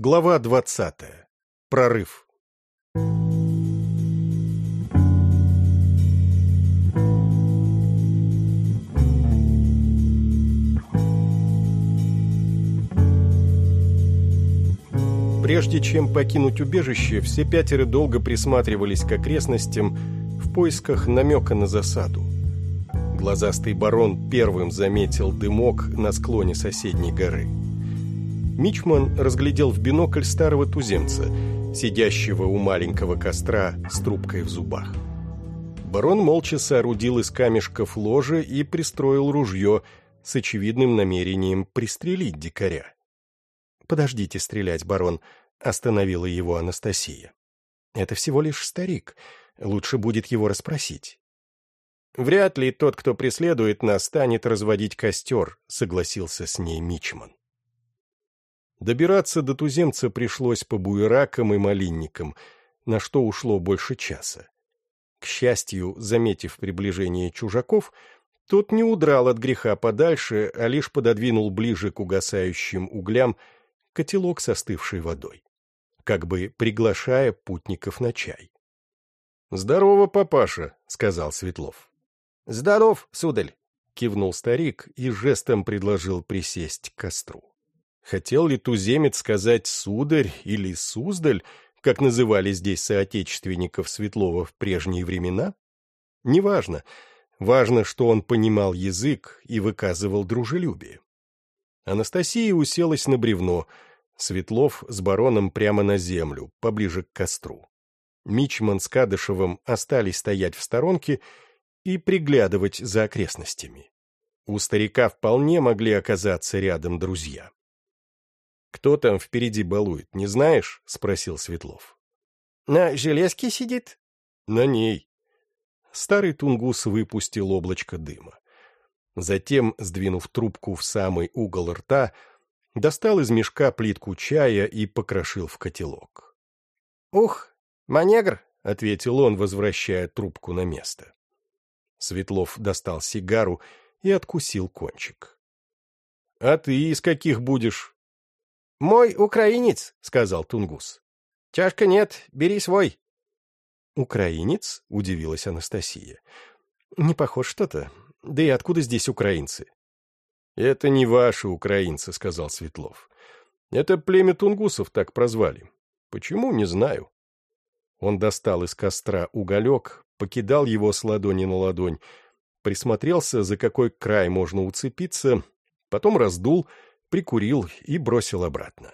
Глава двадцатая. Прорыв. Прежде чем покинуть убежище, все пятеро долго присматривались к окрестностям в поисках намека на засаду. Глазастый барон первым заметил дымок на склоне соседней горы. Мичман разглядел в бинокль старого туземца, сидящего у маленького костра с трубкой в зубах. Барон молча соорудил из камешков ложе и пристроил ружье с очевидным намерением пристрелить дикаря. «Подождите стрелять, барон», — остановила его Анастасия. «Это всего лишь старик. Лучше будет его расспросить». «Вряд ли тот, кто преследует нас, станет разводить костер», — согласился с ней Мичман. Добираться до туземца пришлось по буеракам и малинникам, на что ушло больше часа. К счастью, заметив приближение чужаков, тот не удрал от греха подальше, а лишь пододвинул ближе к угасающим углям котелок с остывшей водой, как бы приглашая путников на чай. «Здорово, папаша», — сказал Светлов. «Здоров, сударь», — кивнул старик и жестом предложил присесть к костру. Хотел ли туземец сказать «сударь» или «суздаль», как называли здесь соотечественников Светлова в прежние времена? Неважно. Важно, что он понимал язык и выказывал дружелюбие. Анастасия уселась на бревно — Светлов с бароном прямо на землю, поближе к костру. Мичман с Кадышевым остались стоять в сторонке и приглядывать за окрестностями. У старика вполне могли оказаться рядом друзья. «Кто там впереди балует, не знаешь?» — спросил Светлов. «На железке сидит?» «На ней». Старый тунгус выпустил облачко дыма. Затем, сдвинув трубку в самый угол рта, достал из мешка плитку чая и покрошил в котелок. «Ух, манегр!» — ответил он, возвращая трубку на место. Светлов достал сигару и откусил кончик. — А ты из каких будешь? — Мой украинец, — сказал Тунгус. — Чашка нет, бери свой. — Украинец? — удивилась Анастасия. — Не похож что-то. Да и откуда здесь украинцы? «Это не ваши украинцы», — сказал Светлов. «Это племя тунгусов так прозвали. Почему, не знаю». Он достал из костра уголек, покидал его с ладони на ладонь, присмотрелся, за какой край можно уцепиться, потом раздул, прикурил и бросил обратно.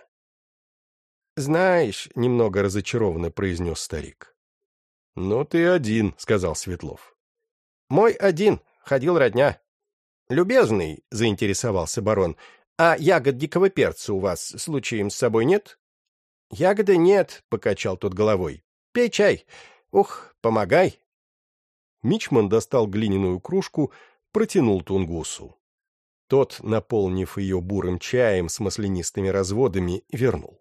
«Знаешь», — немного разочарованно произнес старик. «Но ты один», — сказал Светлов. «Мой один, ходил родня». «Любезный», — заинтересовался барон, — «а ягод дикого перца у вас случаем с собой нет?» «Ягоды нет», — покачал тот головой. «Пей чай. Ух, помогай». Мичман достал глиняную кружку, протянул Тунгусу. Тот, наполнив ее бурым чаем с маслянистыми разводами, вернул.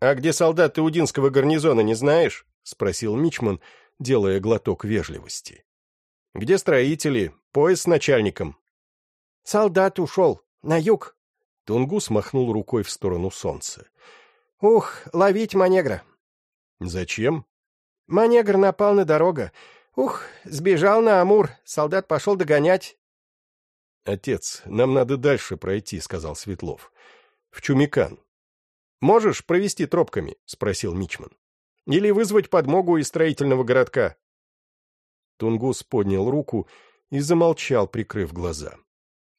«А где солдаты Удинского гарнизона, не знаешь?» — спросил Мичман, делая глоток вежливости. «Где строители? Поезд с начальником. Солдат ушел. На юг. Тунгус махнул рукой в сторону солнца. Ух, ловить манегра. Зачем? Манегр напал на дорогу. Ух, сбежал на Амур. Солдат пошел догонять. Отец, нам надо дальше пройти, сказал Светлов. В Чумикан. Можешь провести тропками? спросил Мичман. Или вызвать подмогу из строительного городка? Тунгус поднял руку и замолчал, прикрыв глаза.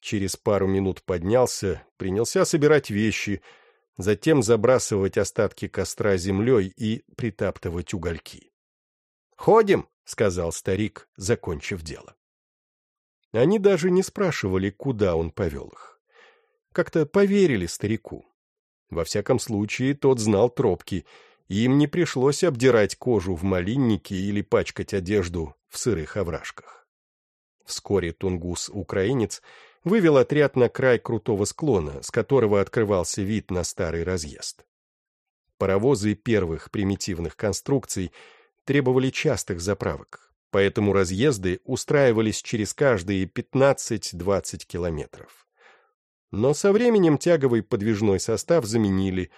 Через пару минут поднялся, принялся собирать вещи, затем забрасывать остатки костра землей и притаптывать угольки. «Ходим!» — сказал старик, закончив дело. Они даже не спрашивали, куда он повел их. Как-то поверили старику. Во всяком случае, тот знал тропки, и им не пришлось обдирать кожу в малиннике или пачкать одежду в сырых овражках. Вскоре тунгус-украинец вывел отряд на край крутого склона, с которого открывался вид на старый разъезд. Паровозы первых примитивных конструкций требовали частых заправок, поэтому разъезды устраивались через каждые 15-20 километров. Но со временем тяговый подвижной состав заменили,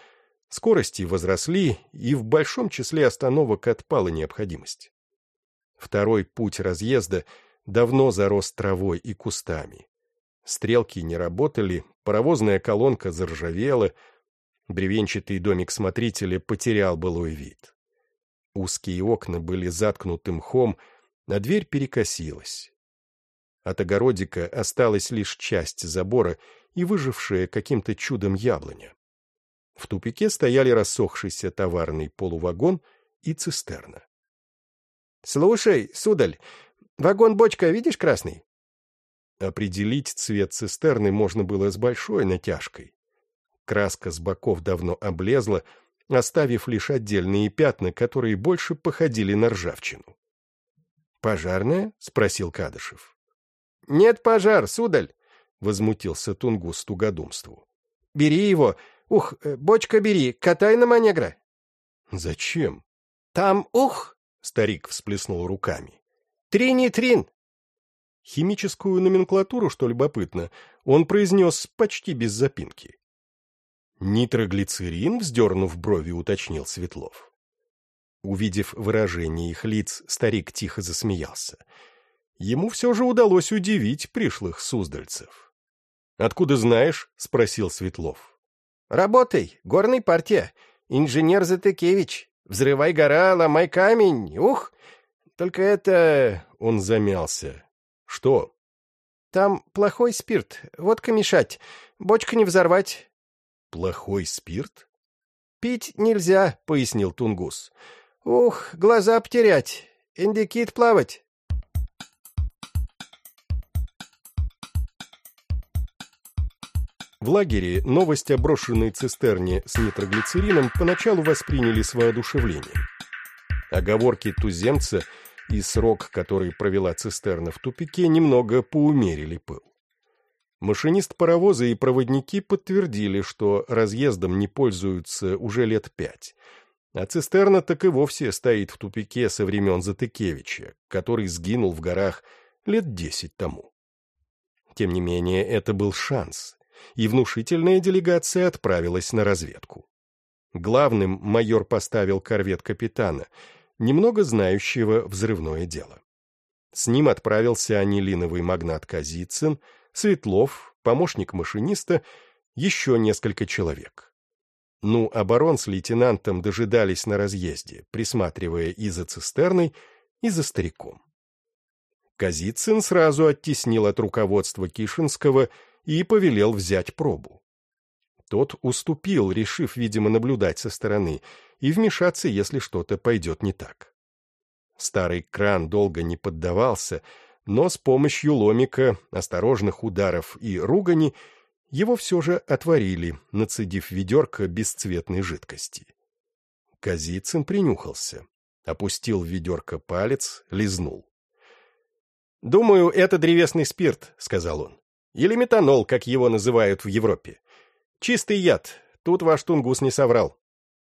Скорости возросли, и в большом числе остановок отпала необходимость. Второй путь разъезда давно зарос травой и кустами. Стрелки не работали, паровозная колонка заржавела, бревенчатый домик смотрителя потерял былой вид. Узкие окна были заткнуты мхом, а дверь перекосилась. От огородика осталась лишь часть забора и выжившая каким-то чудом яблоня. В тупике стояли рассохшийся товарный полувагон и цистерна. — Слушай, судаль, вагон-бочка видишь красный? Определить цвет цистерны можно было с большой натяжкой. Краска с боков давно облезла, оставив лишь отдельные пятна, которые больше походили на ржавчину. «Пожарная?» — спросил Кадышев. «Нет пожар, судаль!» — возмутился Тунгус тугодумству. «Бери его! Ух, э, бочка бери, катай на манегра!» «Зачем?» «Там, ух!» — старик всплеснул руками. «Тринитрин!» Химическую номенклатуру, что любопытно, он произнес почти без запинки. «Нитроглицерин?» — вздернув брови, уточнил Светлов. Увидев выражение их лиц, старик тихо засмеялся. Ему все же удалось удивить пришлых суздальцев. «Откуда знаешь?» — спросил Светлов. «Работай, горной партия. Инженер Затыкевич. Взрывай гора, ломай камень. Ух! Только это...» — он замялся. «Что?» «Там плохой спирт. Водка мешать. Бочка не взорвать. «Плохой спирт?» «Пить нельзя», — пояснил Тунгус. «Ух, глаза потерять. Индикит плавать». В лагере новость о брошенной цистерне с нитроглицерином поначалу восприняли с воодушевлением. Оговорки туземца и срок, который провела цистерна в тупике, немного поумерили пыл. Машинист паровоза и проводники подтвердили, что разъездом не пользуются уже лет пять. А цистерна так и вовсе стоит в тупике со времен Затыкевича, который сгинул в горах лет десять тому. Тем не менее, это был шанс, и внушительная делегация отправилась на разведку. Главным майор поставил корвет капитана, немного знающего взрывное дело. С ним отправился анилиновый магнат Казицын — Светлов, помощник машиниста, еще несколько человек. Ну, оборон с лейтенантом дожидались на разъезде, присматривая и за цистерной, и за стариком. Казицын сразу оттеснил от руководства Кишинского и повелел взять пробу. Тот уступил, решив, видимо, наблюдать со стороны и вмешаться, если что-то пойдет не так. Старый кран долго не поддавался, но с помощью ломика, осторожных ударов и ругани его все же отворили, нацедив ведерко бесцветной жидкости. Казицын принюхался, опустил в ведерко палец, лизнул. «Думаю, это древесный спирт», — сказал он. «Или метанол, как его называют в Европе. Чистый яд, тут ваш тунгус не соврал.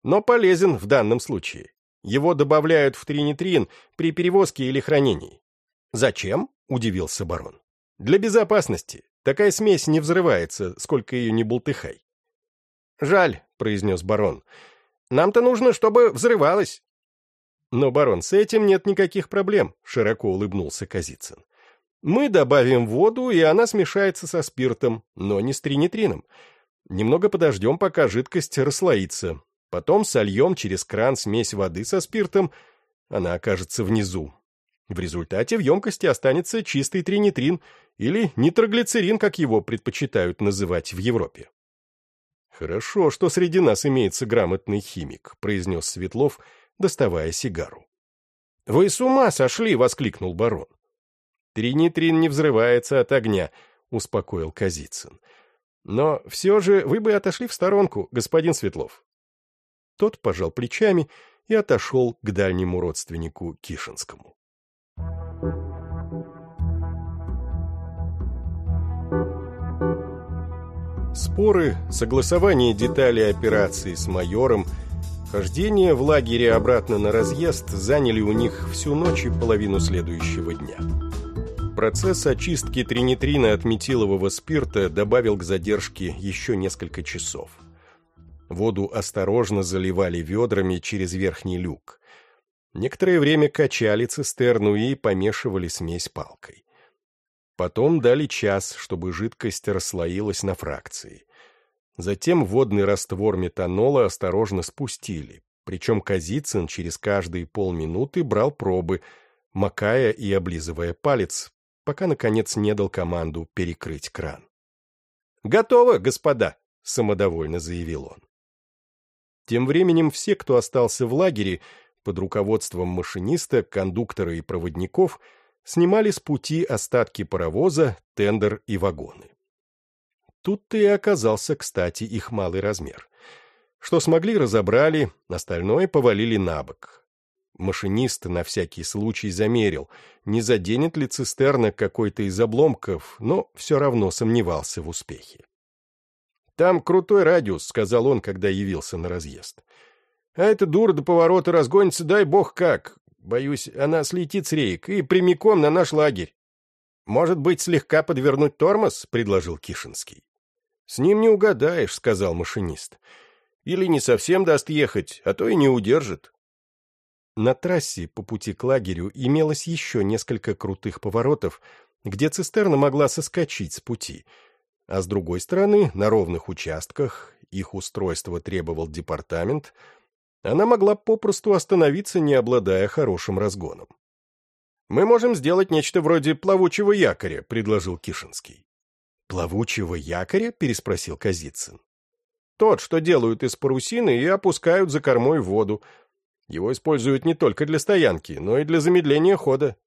Но полезен в данном случае. Его добавляют в тринитрин при перевозке или хранении. «Зачем?» — удивился барон. «Для безопасности. Такая смесь не взрывается, сколько ее не бултыхай». «Жаль», — произнес барон. «Нам-то нужно, чтобы взрывалось». «Но, барон, с этим нет никаких проблем», — широко улыбнулся Казицын. «Мы добавим воду, и она смешается со спиртом, но не с тринитрином. Немного подождем, пока жидкость расслоится. Потом сольем через кран смесь воды со спиртом. Она окажется внизу, в результате в емкости останется чистый тринитрин или нитроглицерин, как его предпочитают называть в Европе. «Хорошо, что среди нас имеется грамотный химик», — произнес Светлов, доставая сигару. «Вы с ума сошли!» — воскликнул барон. «Тринитрин не взрывается от огня», — успокоил Казицын. «Но все же вы бы отошли в сторонку, господин Светлов». Тот пожал плечами и отошел к дальнему родственнику Кишинскому. Споры, согласование деталей операции с майором, хождение в лагере обратно на разъезд заняли у них всю ночь и половину следующего дня. Процесс очистки тринитрина от метилового спирта добавил к задержке еще несколько часов. Воду осторожно заливали ведрами через верхний люк. Некоторое время качали цистерну и помешивали смесь палкой. Потом дали час, чтобы жидкость расслоилась на фракции. Затем водный раствор метанола осторожно спустили, причем Казицын через каждые полминуты брал пробы, макая и облизывая палец, пока, наконец, не дал команду перекрыть кран. «Готово, господа!» — самодовольно заявил он. Тем временем все, кто остался в лагере, под руководством машиниста, кондуктора и проводников, снимали с пути остатки паровоза, тендер и вагоны. Тут-то и оказался, кстати, их малый размер. Что смогли, разобрали, остальное повалили на бок. Машинист на всякий случай замерил, не заденет ли цистерна какой-то из обломков, но все равно сомневался в успехе. «Там крутой радиус», — сказал он, когда явился на разъезд. «А эта дура до поворота разгонится, дай бог как. Боюсь, она слетит с рейк и прямиком на наш лагерь». «Может быть, слегка подвернуть тормоз?» — предложил Кишинский. «С ним не угадаешь», — сказал машинист. «Или не совсем даст ехать, а то и не удержит». На трассе по пути к лагерю имелось еще несколько крутых поворотов, где цистерна могла соскочить с пути, а с другой стороны, на ровных участках, их устройство требовал департамент, она могла попросту остановиться, не обладая хорошим разгоном. «Мы можем сделать нечто вроде плавучего якоря», — предложил Кишинский. «Плавучего якоря?» — переспросил Казицын. «Тот, что делают из парусины и опускают за кормой в воду. Его используют не только для стоянки, но и для замедления хода».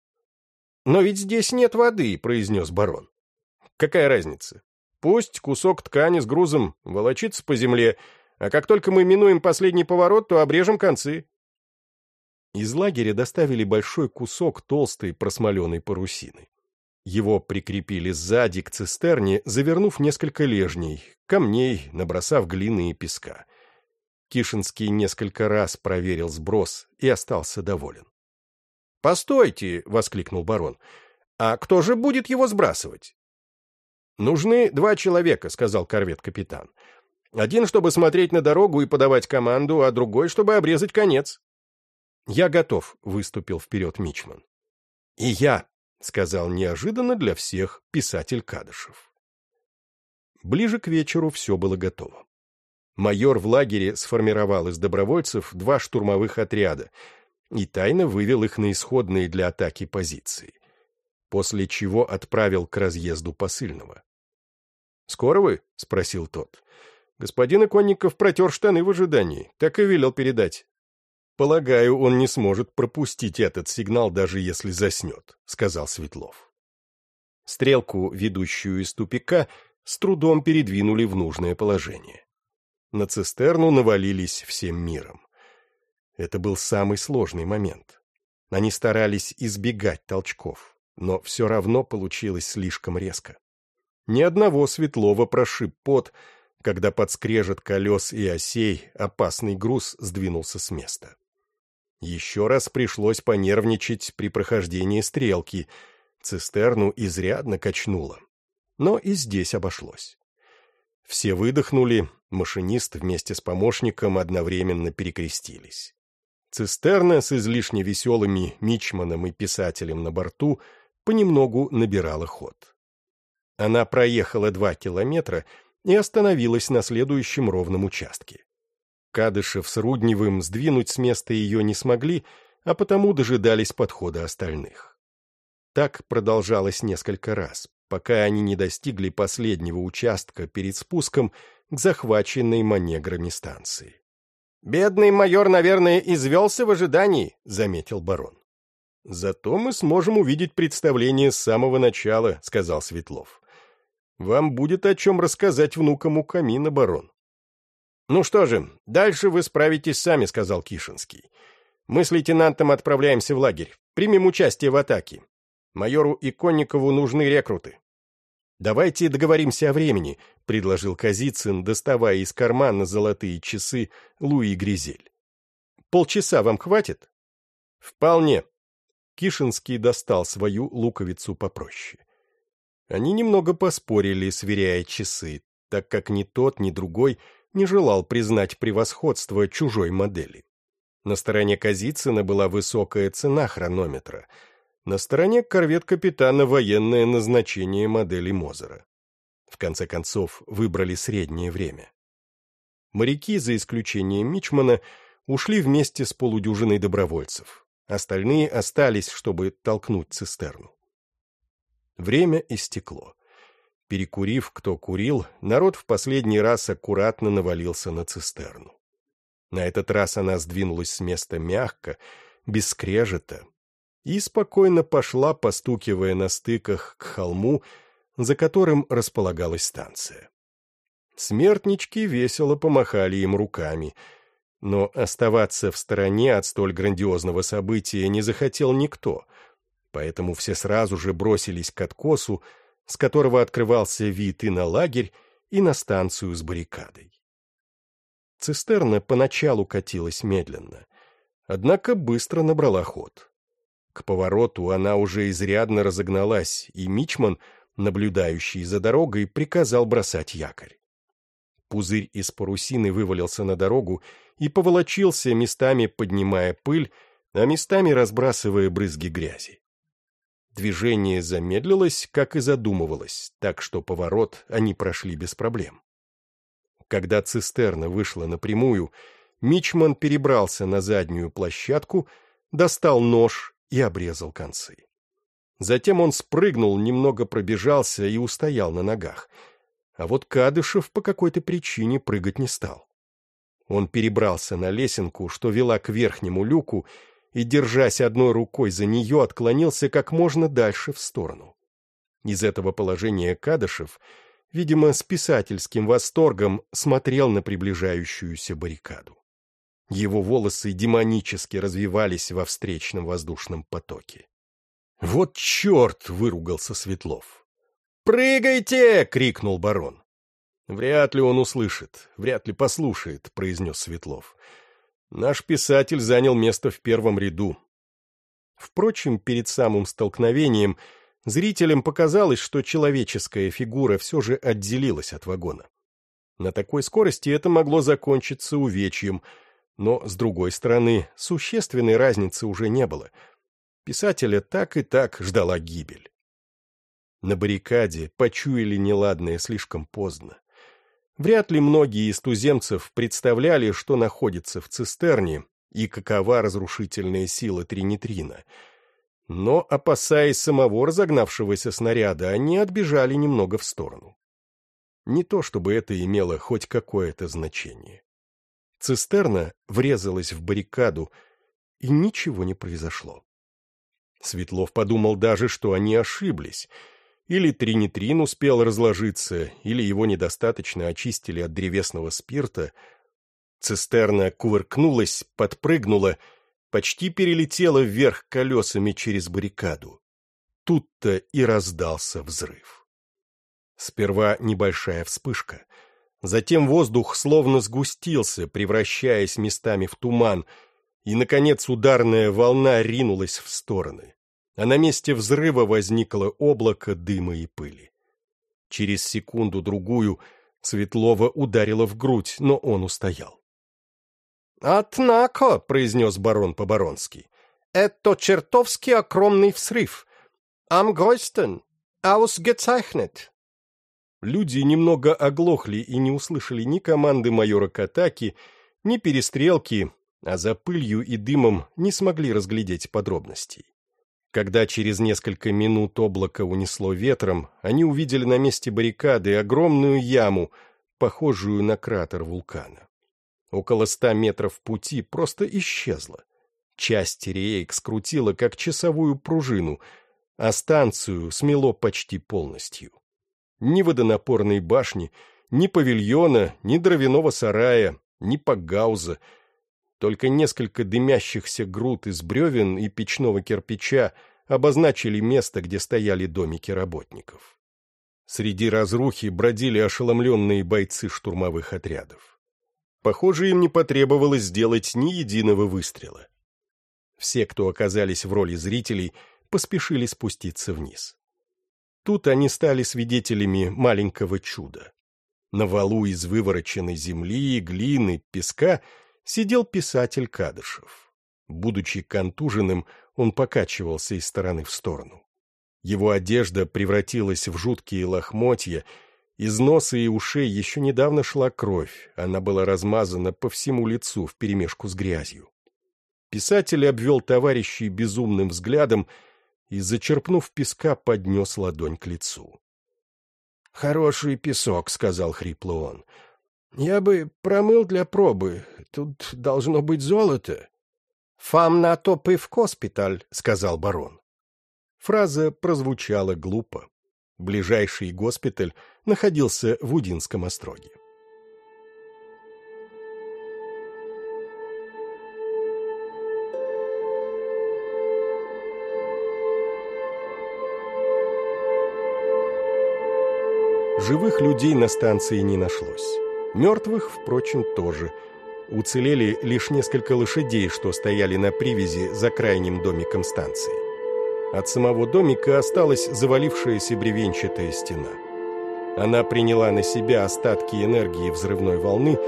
«Но ведь здесь нет воды», — произнес барон. «Какая разница? Пусть кусок ткани с грузом волочится по земле, а как только мы минуем последний поворот, то обрежем концы». Из лагеря доставили большой кусок толстой просмоленной парусины. Его прикрепили сзади к цистерне, завернув несколько лежней, камней, набросав глины и песка. Кишинский несколько раз проверил сброс и остался доволен. «Постойте!» — воскликнул барон. «А кто же будет его сбрасывать?» «Нужны два человека», — сказал корвет-капитан. «Один, чтобы смотреть на дорогу и подавать команду, а другой, чтобы обрезать конец». «Я готов», — выступил вперед Мичман. «И я», сказал неожиданно для всех писатель Кадышев. Ближе к вечеру все было готово. Майор в лагере сформировал из добровольцев два штурмовых отряда и тайно вывел их на исходные для атаки позиции, после чего отправил к разъезду посыльного. «Скоро вы?» — спросил тот. «Господин Иконников протер штаны в ожидании, так и велел передать. «Полагаю, он не сможет пропустить этот сигнал, даже если заснет», — сказал Светлов. Стрелку, ведущую из тупика, с трудом передвинули в нужное положение. На цистерну навалились всем миром. Это был самый сложный момент. Они старались избегать толчков, но все равно получилось слишком резко. Ни одного Светлова прошиб пот, когда под скрежет колес и осей опасный груз сдвинулся с места. Еще раз пришлось понервничать при прохождении стрелки. Цистерну изрядно качнуло. Но и здесь обошлось. Все выдохнули, машинист вместе с помощником одновременно перекрестились. Цистерна с излишне веселыми мичманом и писателем на борту понемногу набирала ход. Она проехала два километра и остановилась на следующем ровном участке. Кадышев с Рудневым сдвинуть с места ее не смогли, а потому дожидались подхода остальных. Так продолжалось несколько раз, пока они не достигли последнего участка перед спуском к захваченной манеграми станции. «Бедный майор, наверное, извелся в ожидании», — заметил барон. «Зато мы сможем увидеть представление с самого начала», — сказал Светлов. «Вам будет о чем рассказать внукам у камина, барон». «Ну что же, дальше вы справитесь сами», — сказал Кишинский. «Мы с лейтенантом отправляемся в лагерь. Примем участие в атаке. Майору Иконникову нужны рекруты». «Давайте договоримся о времени», — предложил Казицын, доставая из кармана золотые часы Луи Гризель. «Полчаса вам хватит?» «Вполне». Кишинский достал свою луковицу попроще. Они немного поспорили, сверяя часы, так как ни тот, ни другой не желал признать превосходство чужой модели. На стороне Казицына была высокая цена хронометра, на стороне корвет-капитана военное назначение модели Мозера. В конце концов, выбрали среднее время. Моряки, за исключением Мичмана, ушли вместе с полудюжиной добровольцев. Остальные остались, чтобы толкнуть цистерну. Время истекло. Перекурив, кто курил, народ в последний раз аккуратно навалился на цистерну. На этот раз она сдвинулась с места мягко, без скрежета, и спокойно пошла, постукивая на стыках к холму, за которым располагалась станция. Смертнички весело помахали им руками, но оставаться в стороне от столь грандиозного события не захотел никто, поэтому все сразу же бросились к откосу, с которого открывался вид и на лагерь, и на станцию с баррикадой. Цистерна поначалу катилась медленно, однако быстро набрала ход. К повороту она уже изрядно разогналась, и Мичман, наблюдающий за дорогой, приказал бросать якорь. Пузырь из парусины вывалился на дорогу и поволочился, местами поднимая пыль, а местами разбрасывая брызги грязи. Движение замедлилось, как и задумывалось, так что поворот они прошли без проблем. Когда цистерна вышла напрямую, Мичман перебрался на заднюю площадку, достал нож и обрезал концы. Затем он спрыгнул, немного пробежался и устоял на ногах — а вот Кадышев по какой-то причине прыгать не стал. Он перебрался на лесенку, что вела к верхнему люку, и, держась одной рукой за нее, отклонился как можно дальше в сторону. Из этого положения Кадышев, видимо, с писательским восторгом смотрел на приближающуюся баррикаду. Его волосы демонически развивались во встречном воздушном потоке. «Вот черт!» — выругался Светлов. «Прыгайте!» — крикнул барон. «Вряд ли он услышит, вряд ли послушает», — произнес Светлов. «Наш писатель занял место в первом ряду». Впрочем, перед самым столкновением зрителям показалось, что человеческая фигура все же отделилась от вагона. На такой скорости это могло закончиться увечьем, но, с другой стороны, существенной разницы уже не было. Писателя так и так ждала гибель. На баррикаде почуяли неладное слишком поздно. Вряд ли многие из туземцев представляли, что находится в цистерне и какова разрушительная сила тринитрина. Но, опасаясь самого разогнавшегося снаряда, они отбежали немного в сторону. Не то чтобы это имело хоть какое-то значение. Цистерна врезалась в баррикаду, и ничего не произошло. Светлов подумал даже, что они ошиблись — или тринитрин успел разложиться, или его недостаточно очистили от древесного спирта. Цистерна кувыркнулась, подпрыгнула, почти перелетела вверх колесами через баррикаду. Тут-то и раздался взрыв. Сперва небольшая вспышка. Затем воздух словно сгустился, превращаясь местами в туман, и, наконец, ударная волна ринулась в стороны а на месте взрыва возникло облако дыма и пыли. Через секунду-другую Светлова ударила в грудь, но он устоял. «Однако», — произнес барон по-баронски, — «это чертовски огромный взрыв. Am größten, ausgezeichnet». Люди немного оглохли и не услышали ни команды майора Катаки, ни перестрелки, а за пылью и дымом не смогли разглядеть подробностей. Когда через несколько минут облако унесло ветром, они увидели на месте баррикады огромную яму, похожую на кратер вулкана. Около ста метров пути просто исчезла. Часть рейк скрутила, как часовую пружину, а станцию смело почти полностью. Ни водонапорной башни, ни павильона, ни дровяного сарая, ни погауза — только несколько дымящихся груд из бревен и печного кирпича обозначили место, где стояли домики работников. Среди разрухи бродили ошеломленные бойцы штурмовых отрядов. Похоже, им не потребовалось сделать ни единого выстрела. Все, кто оказались в роли зрителей, поспешили спуститься вниз. Тут они стали свидетелями маленького чуда. На валу из вывороченной земли, глины, песка сидел писатель Кадышев. Будучи контуженным, он покачивался из стороны в сторону. Его одежда превратилась в жуткие лохмотья, из носа и ушей еще недавно шла кровь, она была размазана по всему лицу вперемешку с грязью. Писатель обвел товарищей безумным взглядом и, зачерпнув песка, поднес ладонь к лицу. — Хороший песок, — сказал хрипло он. — Я бы промыл для пробы. Тут должно быть золото. — Фам на топ и в госпиталь, — сказал барон. Фраза прозвучала глупо. Ближайший госпиталь находился в Удинском остроге. Живых людей на станции не нашлось. Мертвых, впрочем, тоже. Уцелели лишь несколько лошадей, что стояли на привязи за крайним домиком станции. От самого домика осталась завалившаяся бревенчатая стена. Она приняла на себя остатки энергии взрывной волны,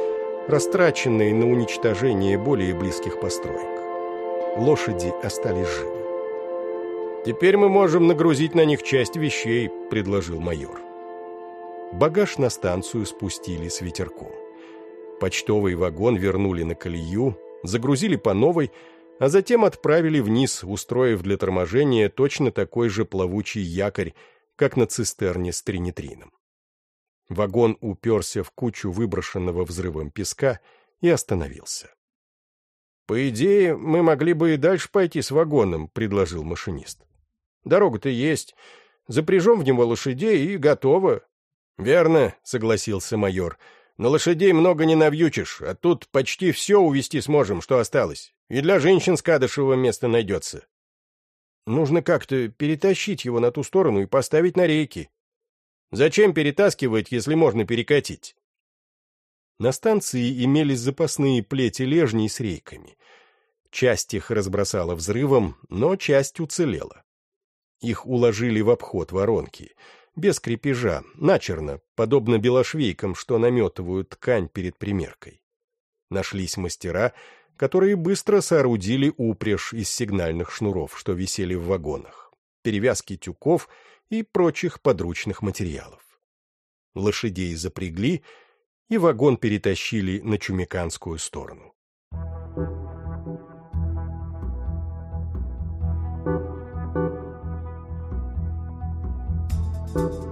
растраченные на уничтожение более близких построек. Лошади остались живы. «Теперь мы можем нагрузить на них часть вещей», — предложил майор. Багаж на станцию спустили с ветерком. Почтовый вагон вернули на колею, загрузили по новой, а затем отправили вниз, устроив для торможения точно такой же плавучий якорь, как на цистерне с тринитрином. Вагон уперся в кучу выброшенного взрывом песка и остановился. «По идее, мы могли бы и дальше пойти с вагоном», — предложил машинист. «Дорога-то есть. Запряжем в него лошадей и готово. «Верно», — согласился майор. «На лошадей много не навьючишь, а тут почти все увести сможем, что осталось. И для женщин с Кадышева место найдется». «Нужно как-то перетащить его на ту сторону и поставить на рейки». «Зачем перетаскивать, если можно перекатить?» На станции имелись запасные плети лежней с рейками. Часть их разбросала взрывом, но часть уцелела. Их уложили в обход воронки — без крепежа, начерно, подобно белошвейкам, что наметывают ткань перед примеркой. Нашлись мастера, которые быстро соорудили упряжь из сигнальных шнуров, что висели в вагонах, перевязки тюков и прочих подручных материалов. Лошадей запрягли, и вагон перетащили на Чумиканскую сторону.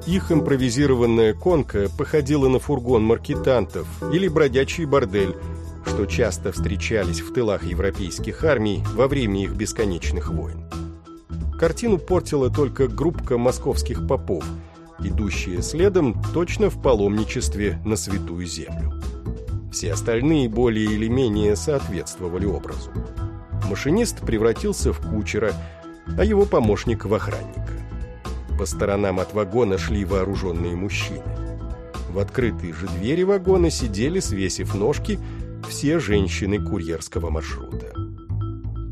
Их импровизированная конка походила на фургон маркетантов или бродячий бордель, что часто встречались в тылах европейских армий во время их бесконечных войн. Картину портила только группка московских попов, идущие следом точно в паломничестве на Святую Землю. Все остальные более или менее соответствовали образу. Машинист превратился в кучера, а его помощник в охранника. По сторонам от вагона шли вооруженные мужчины. В открытые же двери вагона сидели, свесив ножки, все женщины курьерского маршрута.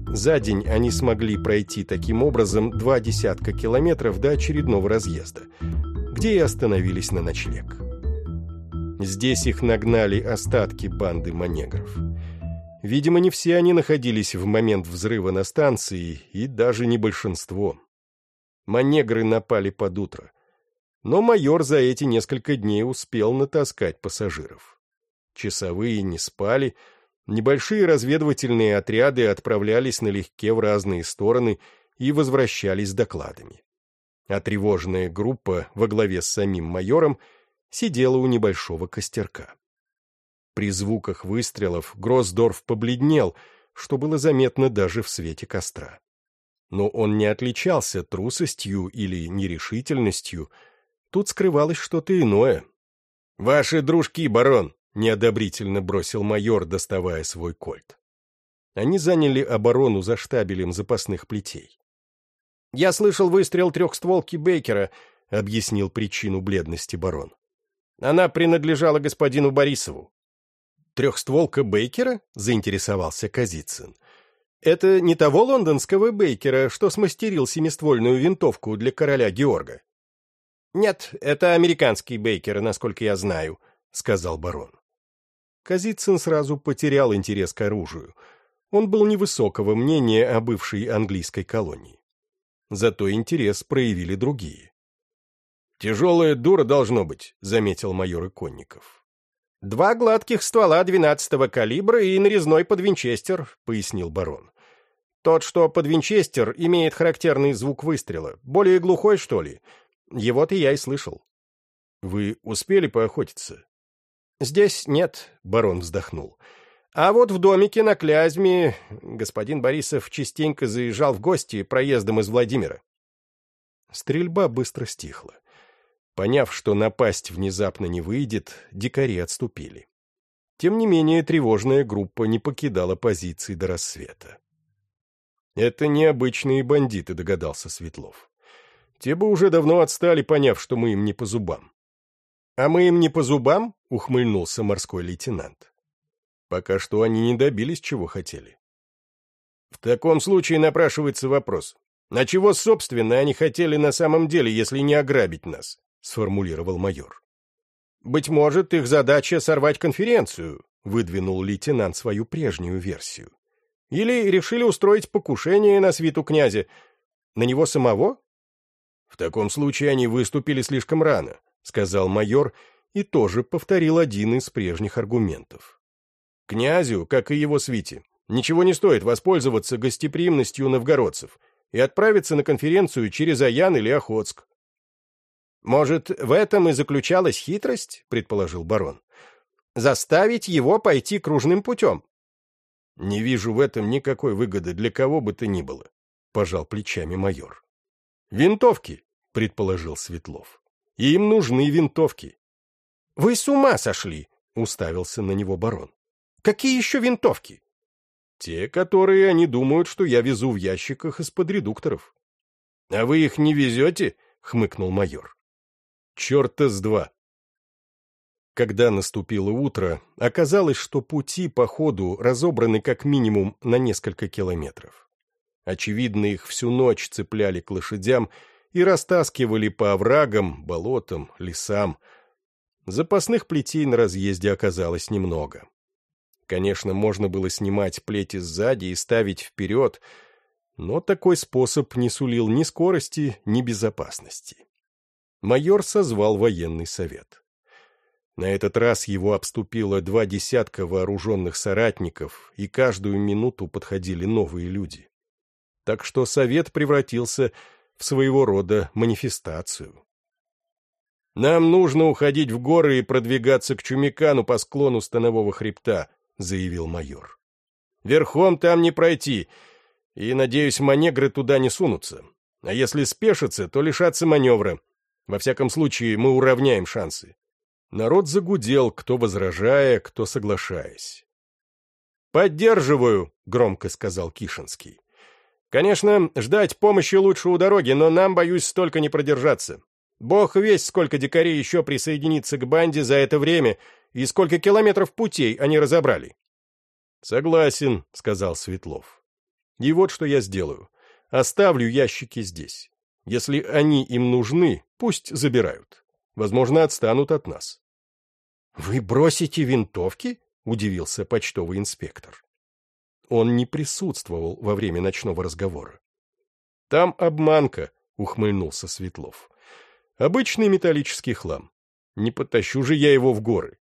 За день они смогли пройти таким образом два десятка километров до очередного разъезда, где и остановились на ночлег. Здесь их нагнали остатки банды манегров. Видимо, не все они находились в момент взрыва на станции, и даже не большинство. Манегры напали под утро. Но майор за эти несколько дней успел натаскать пассажиров. Часовые не спали, небольшие разведывательные отряды отправлялись налегке в разные стороны и возвращались с докладами. А тревожная группа во главе с самим майором сидела у небольшого костерка. При звуках выстрелов Гроссдорф побледнел, что было заметно даже в свете костра но он не отличался трусостью или нерешительностью. Тут скрывалось что-то иное. «Ваши дружки, барон!» — неодобрительно бросил майор, доставая свой кольт. Они заняли оборону за штабелем запасных плетей. «Я слышал выстрел трехстволки Бейкера», — объяснил причину бледности барон. «Она принадлежала господину Борисову». «Трехстволка Бейкера?» — заинтересовался Казицын. Это не того лондонского Бейкера, что смастерил семиствольную винтовку для короля Георга. Нет, это американский Бейкер, насколько я знаю, сказал барон. Казицын сразу потерял интерес к оружию. Он был невысокого мнения о бывшей английской колонии. Зато интерес проявили другие. «Тяжелая дура должно быть», — заметил майор Иконников. «Два гладких ствола двенадцатого калибра и нарезной под винчестер», — пояснил барон. «Тот, что под винчестер, имеет характерный звук выстрела. Более глухой, что ли? Его-то я и слышал». «Вы успели поохотиться?» «Здесь нет», — барон вздохнул. «А вот в домике на Клязьме господин Борисов частенько заезжал в гости проездом из Владимира». Стрельба быстро стихла. Поняв, что напасть внезапно не выйдет, дикари отступили. Тем не менее, тревожная группа не покидала позиции до рассвета. «Это необычные бандиты», — догадался Светлов. «Те бы уже давно отстали, поняв, что мы им не по зубам. «А мы им не по зубам?» — ухмыльнулся морской лейтенант. «Пока что они не добились, чего хотели». «В таком случае напрашивается вопрос. На чего, собственно, они хотели на самом деле, если не ограбить нас?» — сформулировал майор. «Быть может, их задача сорвать конференцию», — выдвинул лейтенант свою прежнюю версию. «Или решили устроить покушение на свиту князя. На него самого?» «В таком случае они выступили слишком рано. — сказал майор и тоже повторил один из прежних аргументов. «Князю, как и его свите, ничего не стоит воспользоваться гостеприимностью новгородцев и отправиться на конференцию через Аян или Охотск». «Может, в этом и заключалась хитрость?» — предположил барон. «Заставить его пойти кружным путем». «Не вижу в этом никакой выгоды для кого бы то ни было», — пожал плечами майор. «Винтовки», — предположил Светлов. Им нужны винтовки. — Вы с ума сошли! — уставился на него барон. — Какие еще винтовки? — Те, которые они думают, что я везу в ящиках из-под редукторов. — А вы их не везете? — хмыкнул майор. — Черта с два. Когда наступило утро, оказалось, что пути по ходу разобраны как минимум на несколько километров. Очевидно, их всю ночь цепляли к лошадям и растаскивали по оврагам, болотам, лесам. Запасных плетей на разъезде оказалось немного. Конечно, можно было снимать плети сзади и ставить вперед, но такой способ не сулил ни скорости, ни безопасности. Майор созвал военный совет. На этот раз его обступило два десятка вооруженных соратников, и каждую минуту подходили новые люди. Так что совет превратился в своего рода манифестацию. «Нам нужно уходить в горы и продвигаться к Чумикану по склону станового хребта», — заявил майор. «Верхом там не пройти, и, надеюсь, манегры туда не сунутся. А если спешатся, то лишатся маневра. Во всяком случае, мы уравняем шансы». Народ загудел, кто возражая, кто соглашаясь. «Поддерживаю», — громко сказал Кишинский. Конечно, ждать помощи лучше у дороги, но нам, боюсь, столько не продержаться. Бог весть, сколько дикарей еще присоединится к банде за это время, и сколько километров путей они разобрали. «Согласен», — сказал Светлов. «И вот что я сделаю. Оставлю ящики здесь. Если они им нужны, пусть забирают. Возможно, отстанут от нас». «Вы бросите винтовки?» — удивился почтовый инспектор. Он не присутствовал во время ночного разговора. «Там обманка», — ухмыльнулся Светлов. «Обычный металлический хлам. Не потащу же я его в горы».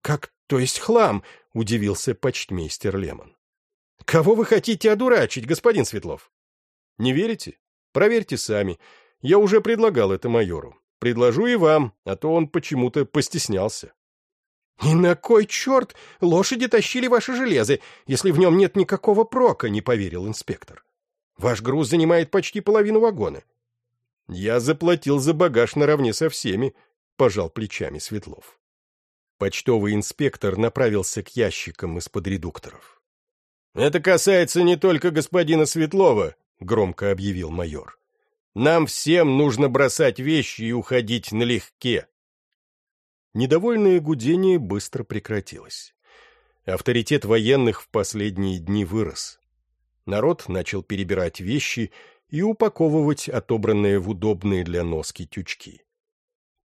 «Как, то есть хлам?» — удивился почтмейстер Лемон. «Кого вы хотите одурачить, господин Светлов?» «Не верите? Проверьте сами. Я уже предлагал это майору. Предложу и вам, а то он почему-то постеснялся». «И на кой черт лошади тащили ваши железы, если в нем нет никакого прока?» — не поверил инспектор. «Ваш груз занимает почти половину вагона». «Я заплатил за багаж наравне со всеми», — пожал плечами Светлов. Почтовый инспектор направился к ящикам из-под редукторов. «Это касается не только господина Светлова», — громко объявил майор. «Нам всем нужно бросать вещи и уходить налегке». Недовольное гудение быстро прекратилось. Авторитет военных в последние дни вырос. Народ начал перебирать вещи и упаковывать отобранные в удобные для носки тючки.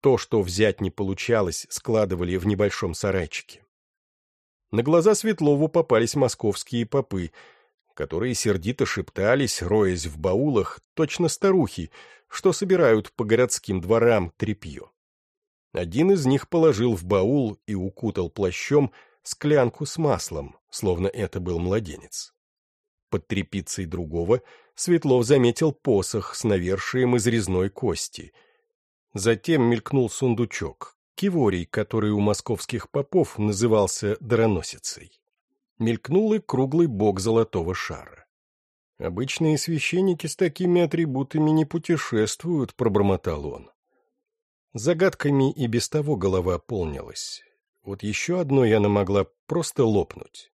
То, что взять не получалось, складывали в небольшом сарайчике. На глаза Светлову попались московские попы, которые сердито шептались, роясь в баулах, точно старухи, что собирают по городским дворам тряпье. Один из них положил в баул и укутал плащом склянку с маслом, словно это был младенец. Под трепицей другого Светлов заметил посох с навершием из резной кости. Затем мелькнул сундучок, киворий, который у московских попов назывался дроносицей. Мелькнул и круглый бок золотого шара. «Обычные священники с такими атрибутами не путешествуют», — пробормотал он. Загадками и без того голова полнилась. Вот еще одной она могла просто лопнуть.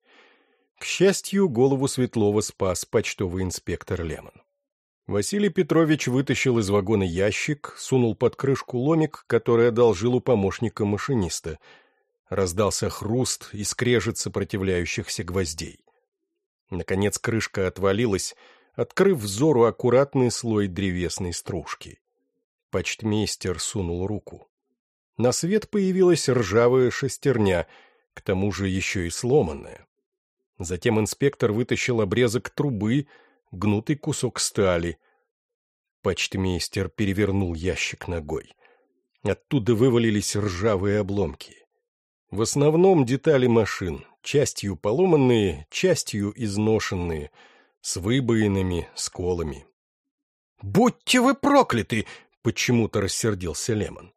К счастью, голову Светлова спас почтовый инспектор Лемон. Василий Петрович вытащил из вагона ящик, сунул под крышку ломик, который одолжил у помощника машиниста. Раздался хруст и скрежет сопротивляющихся гвоздей. Наконец крышка отвалилась, открыв взору аккуратный слой древесной стружки. Почтмейстер сунул руку. На свет появилась ржавая шестерня, к тому же еще и сломанная. Затем инспектор вытащил обрезок трубы, гнутый кусок стали. Почтмейстер перевернул ящик ногой. Оттуда вывалились ржавые обломки. В основном детали машин, частью поломанные, частью изношенные, с выбоинами, сколами. «Будьте вы прокляты!» — почему-то рассердился Лемон.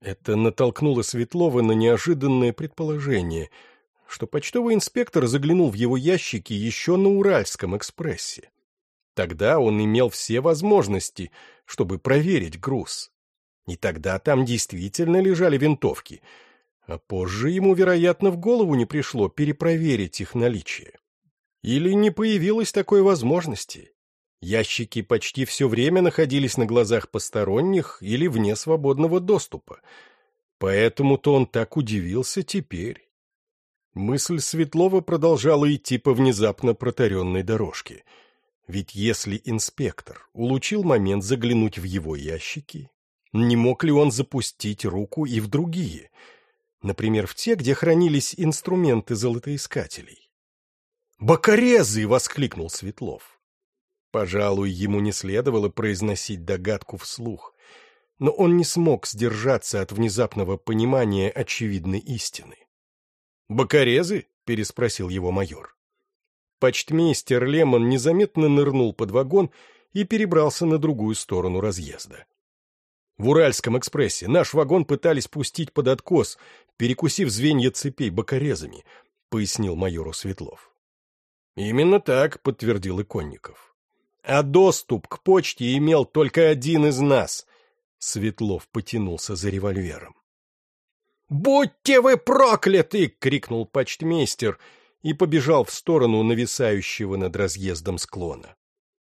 Это натолкнуло Светлова на неожиданное предположение, что почтовый инспектор заглянул в его ящики еще на Уральском экспрессе. Тогда он имел все возможности, чтобы проверить груз. И тогда там действительно лежали винтовки, а позже ему, вероятно, в голову не пришло перепроверить их наличие. Или не появилось такой возможности, Ящики почти все время находились на глазах посторонних или вне свободного доступа. Поэтому-то он так удивился теперь. Мысль Светлова продолжала идти по внезапно протаренной дорожке. Ведь если инспектор улучил момент заглянуть в его ящики, не мог ли он запустить руку и в другие, например, в те, где хранились инструменты золотоискателей? «Бокорезы!» — воскликнул Светлов. Пожалуй, ему не следовало произносить догадку вслух, но он не смог сдержаться от внезапного понимания очевидной истины. «Бокорезы?» — переспросил его майор. Почтмейстер Лемон незаметно нырнул под вагон и перебрался на другую сторону разъезда. В Уральском экспрессе наш вагон пытались пустить под откос, перекусив звенья цепей бокорезами, пояснил майору Светлов. «Именно так», — подтвердил Иконников а доступ к почте имел только один из нас. Светлов потянулся за револьвером. «Будьте вы прокляты!» — крикнул почтмейстер и побежал в сторону нависающего над разъездом склона.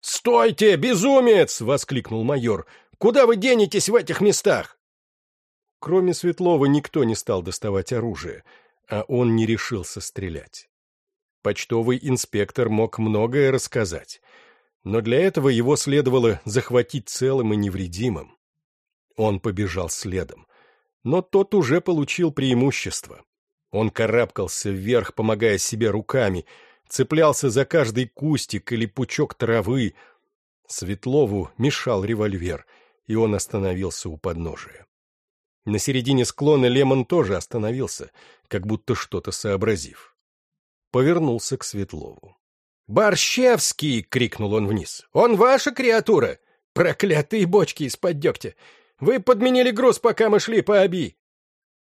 «Стойте, безумец!» — воскликнул майор. «Куда вы денетесь в этих местах?» Кроме Светлова никто не стал доставать оружие, а он не решился стрелять. Почтовый инспектор мог многое рассказать — но для этого его следовало захватить целым и невредимым. Он побежал следом, но тот уже получил преимущество. Он карабкался вверх, помогая себе руками, цеплялся за каждый кустик или пучок травы. Светлову мешал револьвер, и он остановился у подножия. На середине склона Лемон тоже остановился, как будто что-то сообразив. Повернулся к Светлову. «Борщевский!» — крикнул он вниз. «Он ваша креатура! Проклятые бочки из-под дегтя! Вы подменили груз, пока мы шли по оби!»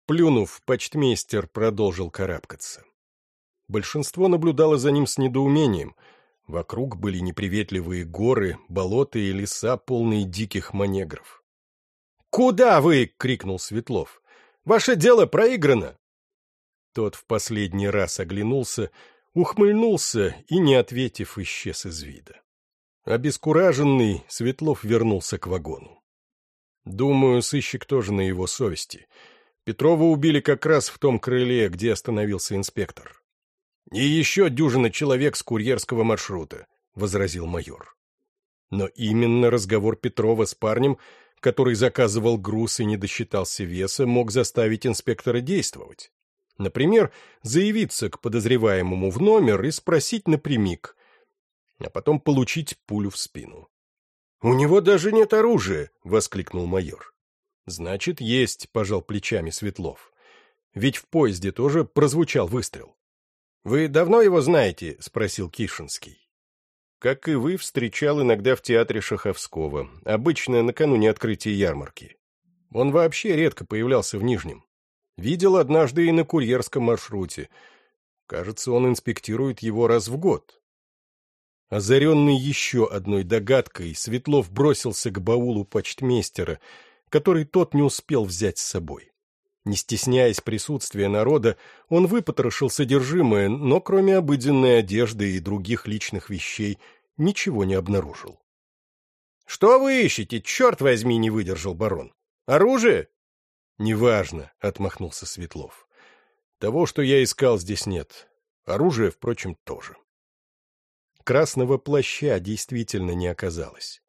Плюнув, почтмейстер продолжил карабкаться. Большинство наблюдало за ним с недоумением. Вокруг были неприветливые горы, болота и леса, полные диких манегров. «Куда вы?» — крикнул Светлов. «Ваше дело проиграно!» Тот в последний раз оглянулся, ухмыльнулся и, не ответив, исчез из вида. Обескураженный, Светлов вернулся к вагону. Думаю, сыщик тоже на его совести. Петрова убили как раз в том крыле, где остановился инспектор. «И еще дюжина человек с курьерского маршрута», — возразил майор. Но именно разговор Петрова с парнем, который заказывал груз и не досчитался веса, мог заставить инспектора действовать. Например, заявиться к подозреваемому в номер и спросить напрямик, а потом получить пулю в спину. «У него даже нет оружия!» — воскликнул майор. «Значит, есть», — пожал плечами Светлов. «Ведь в поезде тоже прозвучал выстрел». «Вы давно его знаете?» — спросил Кишинский. «Как и вы, встречал иногда в театре Шаховского, обычно накануне открытия ярмарки. Он вообще редко появлялся в Нижнем. Видел однажды и на курьерском маршруте. Кажется, он инспектирует его раз в год». Озаренный еще одной догадкой, Светлов бросился к баулу почтмейстера, который тот не успел взять с собой. Не стесняясь присутствия народа, он выпотрошил содержимое, но кроме обыденной одежды и других личных вещей ничего не обнаружил. — Что вы ищете? Черт возьми, не выдержал барон. — Оружие? — Неважно, — отмахнулся Светлов. — Того, что я искал, здесь нет. Оружие, впрочем, тоже. Красного плаща действительно не оказалось.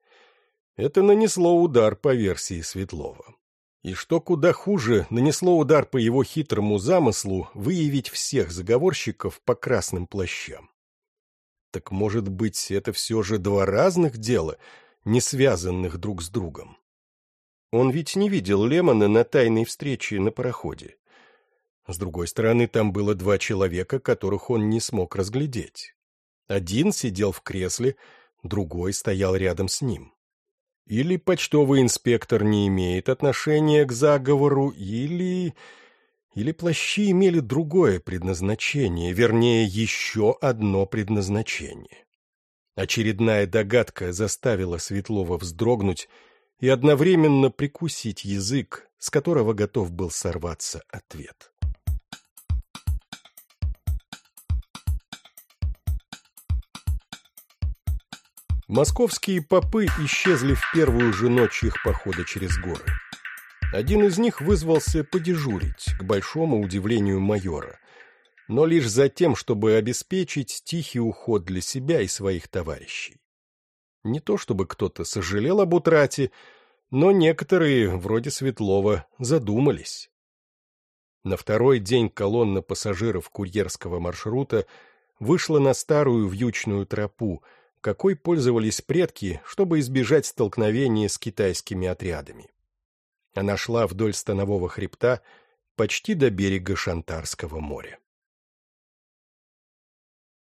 Это нанесло удар по версии Светлова. И что куда хуже, нанесло удар по его хитрому замыслу выявить всех заговорщиков по красным плащам. Так, может быть, это все же два разных дела, не связанных друг с другом? Он ведь не видел Лемона на тайной встрече на пароходе. С другой стороны, там было два человека, которых он не смог разглядеть. Один сидел в кресле, другой стоял рядом с ним. Или почтовый инспектор не имеет отношения к заговору, или... Или плащи имели другое предназначение, вернее, еще одно предназначение. Очередная догадка заставила Светлова вздрогнуть и одновременно прикусить язык, с которого готов был сорваться ответ. Московские попы исчезли в первую же ночь их похода через горы. Один из них вызвался подежурить, к большому удивлению майора, но лишь за тем, чтобы обеспечить тихий уход для себя и своих товарищей. Не то чтобы кто-то сожалел об утрате, но некоторые, вроде Светлова, задумались. На второй день колонна пассажиров курьерского маршрута вышла на старую вьючную тропу, какой пользовались предки, чтобы избежать столкновения с китайскими отрядами. Она шла вдоль станового хребта почти до берега Шантарского моря.